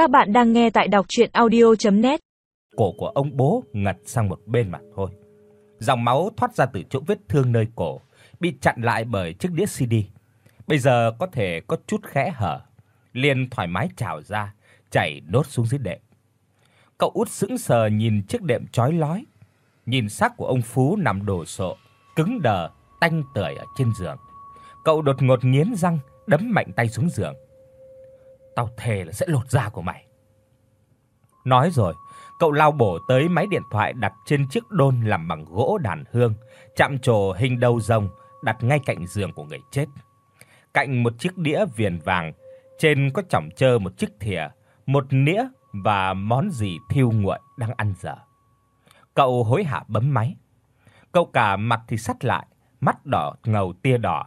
Các bạn đang nghe tại đọc audio net Cổ của ông bố ngật sang một bên mà thôi. Dòng máu thoát ra từ chỗ vết thương nơi cổ, bị chặn lại bởi chiếc đĩa CD. Bây giờ có thể có chút khẽ hở, liền thoải mái trào ra, chảy nốt xuống dưới đệm. Cậu út sững sờ nhìn chiếc đệm chói lói, nhìn xác của ông Phú nằm đổ sộ, cứng đờ, tanh tưởi ở trên giường. Cậu đột ngột nghiến răng, đấm mạnh tay xuống giường. Tao thề là sẽ lột da của mày. Nói rồi, cậu lao bổ tới máy điện thoại đặt trên chiếc đôn làm bằng gỗ đàn hương, chạm trổ hình đầu rồng đặt ngay cạnh giường của người chết. Cạnh một chiếc đĩa viền vàng, trên có chỏng chơ một chiếc thìa, một nĩa và món gì thiêu nguội đang ăn dở. Cậu hối hả bấm máy. Cậu cả mặt thì sắt lại, mắt đỏ ngầu tia đỏ.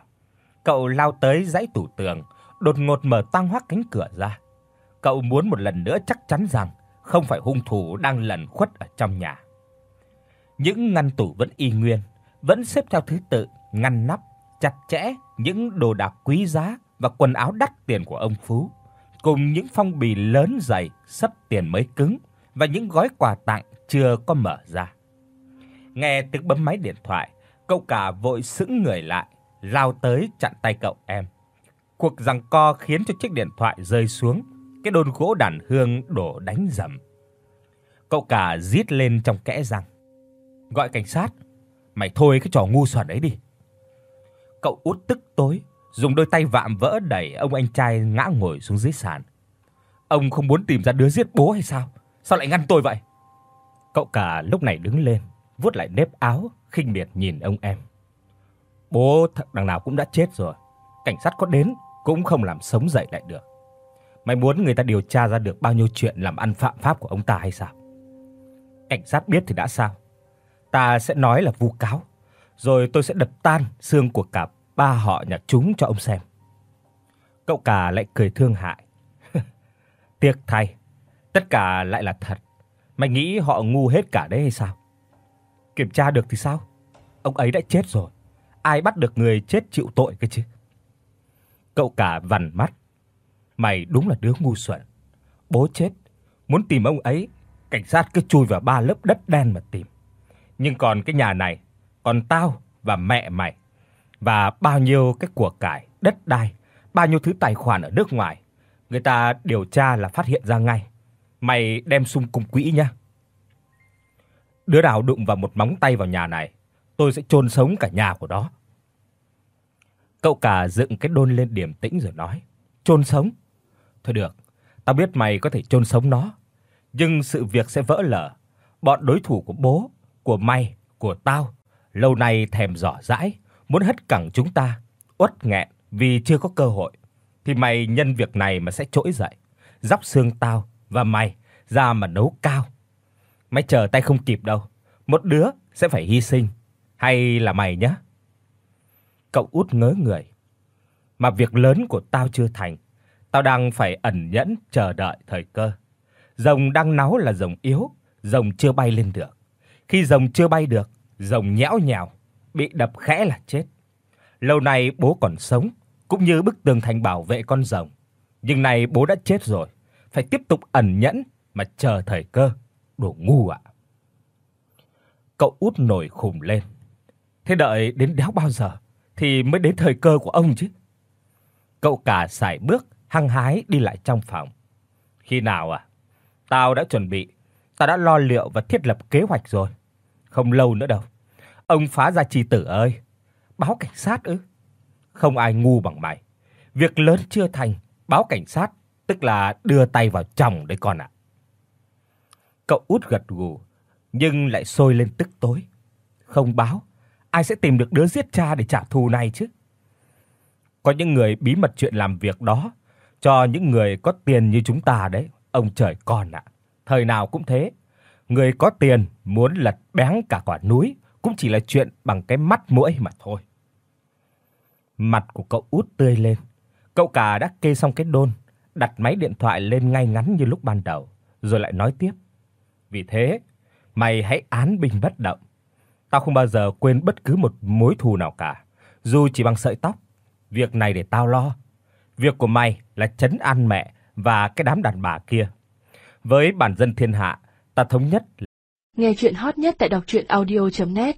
Cậu lao tới dãy tủ tường, đột ngột mở toang hoác cánh cửa ra. Cậu muốn một lần nữa chắc chắn rằng không phải hung thủ đang lẩn khuất ở trong nhà. Những ngăn tủ vẫn y nguyên, vẫn xếp theo thứ tự, ngăn nắp chặt chẽ những đồ đạc quý giá và quần áo đắt tiền của ông Phú, cùng những phong bì lớn dày sắp tiền mới cứng và những gói quà tặng chưa có mở ra. Nghe tiếng bấm máy điện thoại, cậu cả vội sững người lại, lao tới chặn tay cậu em. Cuộc giằng co khiến cho chiếc điện thoại rơi xuống, cái đôn gỗ đàn hương đổ đánh rầm. Cậu cả rít lên trong kẽ răng. Gọi cảnh sát, mày thôi cái trò ngu xuẩn ấy đi. Cậu út tức tối, dùng đôi tay vạm vỡ đẩy ông anh trai ngã ngồi xuống dưới sàn. Ông không muốn tìm ra đứa giết bố hay sao? Sao lại ngăn tôi vậy? Cậu cả lúc này đứng lên, vuốt lại nếp áo, khinh miệt nhìn ông em. Bố thật đằng nào cũng đã chết rồi, cảnh sát có đến cũng không làm sống dậy lại được. Mày muốn người ta điều tra ra được bao nhiêu chuyện làm ăn phạm pháp của ông ta hay sao? Cảnh sát biết thì đã sao? Ta sẽ nói là vu cáo, rồi tôi sẽ đập tan xương của cả ba họ nhà chúng cho ông xem. Cậu cả lại cười thương hại. Tiếc thay, tất cả lại là thật. Mày nghĩ họ ngu hết cả đấy hay sao? Kiểm tra được thì sao? Ông ấy đã chết rồi. Ai bắt được người chết chịu tội cơ chứ? Cậu cả vằn mắt. Mày đúng là đứa ngu xuẩn. Bố chết, muốn tìm ông ấy, cảnh sát cứ chui vào ba lớp đất đen mà tìm. Nhưng còn cái nhà này, còn tao và mẹ mày và bao nhiêu cái của cải, đất đai, bao nhiêu thứ tài khoản ở nước ngoài, người ta điều tra là phát hiện ra ngay. Mày đem sung cung quỹ nhá. Đứa nào đụng vào một móng tay vào nhà này, tôi sẽ chôn sống cả nhà của đó. Cậu cả dựng cái đôn lên điểm tĩnh rồi nói, chôn sống? Thôi được, tao biết mày có thể chôn sống nó, nhưng sự việc sẽ vỡ lở. Bọn đối thủ của bố, của mày, của tao lâu nay thèm dò dãi, muốn hất cẳng chúng ta, uất nghẹn vì chưa có cơ hội thì mày nhân việc này mà sẽ trỗi dậy, dóc xương tao và mày ra mà nấu cao. Mày chờ tay không kịp đâu, một đứa sẽ phải hy sinh, hay là mày nhá. Cậu út ngớ người. Mà việc lớn của tao chưa thành, tao đang phải ẩn nhẫn chờ đợi thời cơ. Rồng đang náu là rồng yếu, rồng chưa bay lên được. Khi rồng chưa bay được, rồng nhão nhào, bị đập khẽ là chết. Lâu nay bố còn sống, cũng như bức tường thành bảo vệ con rồng. Nhưng nay bố đã chết rồi, phải tiếp tục ẩn nhẫn mà chờ thời cơ. Đồ ngu ạ. Cậu út nổi khùng lên. Thế đợi đến đéo bao giờ thì mới đến thời cơ của ông chứ. Cậu cả sải bước hăng hái đi lại trong phòng. Khi nào à? Tao đã chuẩn bị, tao đã lo liệu và thiết lập kế hoạch rồi. Không lâu nữa đâu. Ông phá gia chi tử ơi, báo cảnh sát ư? Không ai ngu bằng mày. Việc lớn chưa thành, báo cảnh sát, tức là đưa tay vào chồng đấy con ạ. Cậu út gật gù, nhưng lại sôi lên tức tối. Không báo, ai sẽ tìm được đứa giết cha để trả thù này chứ? Có những người bí mật chuyện làm việc đó cho những người có tiền như chúng ta đấy, ông trời con ạ. Thời nào cũng thế. Người có tiền muốn lật bén cả quả núi cũng chỉ là chuyện bằng cái mắt mũi mà thôi. Mặt của cậu út tươi lên. Cậu cả đã kê xong cái đôn, đặt máy điện thoại lên ngay ngắn như lúc ban đầu, rồi lại nói tiếp. Vì thế, mày hãy án bình bất động. Tao không bao giờ quên bất cứ một mối thù nào cả, dù chỉ bằng sợi tóc. Việc này để tao lo. Việc của mày là trấn an mẹ và cái đám đàn bà kia. Với bản dân thiên hạ, ta thống nhất Nghe truyện hot nhất tại doctruyenaudio.net